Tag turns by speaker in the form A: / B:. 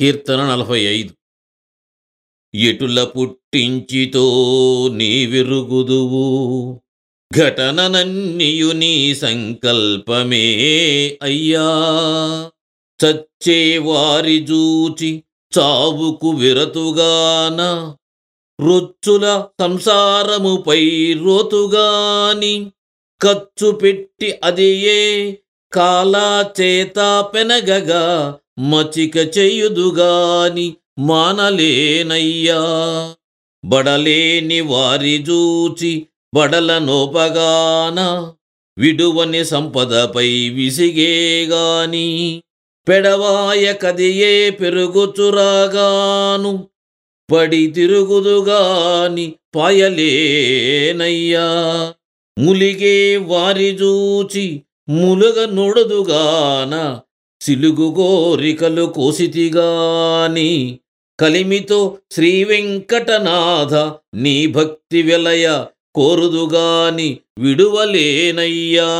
A: కీర్తన నలభై ఐదు ఎటుల పుట్టించితో నీవిరుగుదువు? ఘటననన్నియు నీ సంకల్పమే అయ్యా. చచ్చే వారి జూచి చావుకు విరతుగాన? రొచ్చుల సంసారముపై రోతుగాని? ఖర్చు పెట్టి అదియే కాలా చేత పెనగగా మచిక చెయ్యుదుగాని మానలేనయ్యా. బడలేని వారి జూచి బడలనోపగాన. విడువని సంపదపై విసిగేగాని. పెడవాయ కదియే పెరుగుచురాగాను. పడి తిరుగుదుగాని పాయలేనయ్యా. ములిగే వారి జూచి ములుగ నొడదుగాన. సిలుగు గోరికలు కోసితిగాని కలిమితో శ్రీ వెంకటనాథ నీ భక్తి వెలయ కోరుదుగాని విడువలేనయ్యా.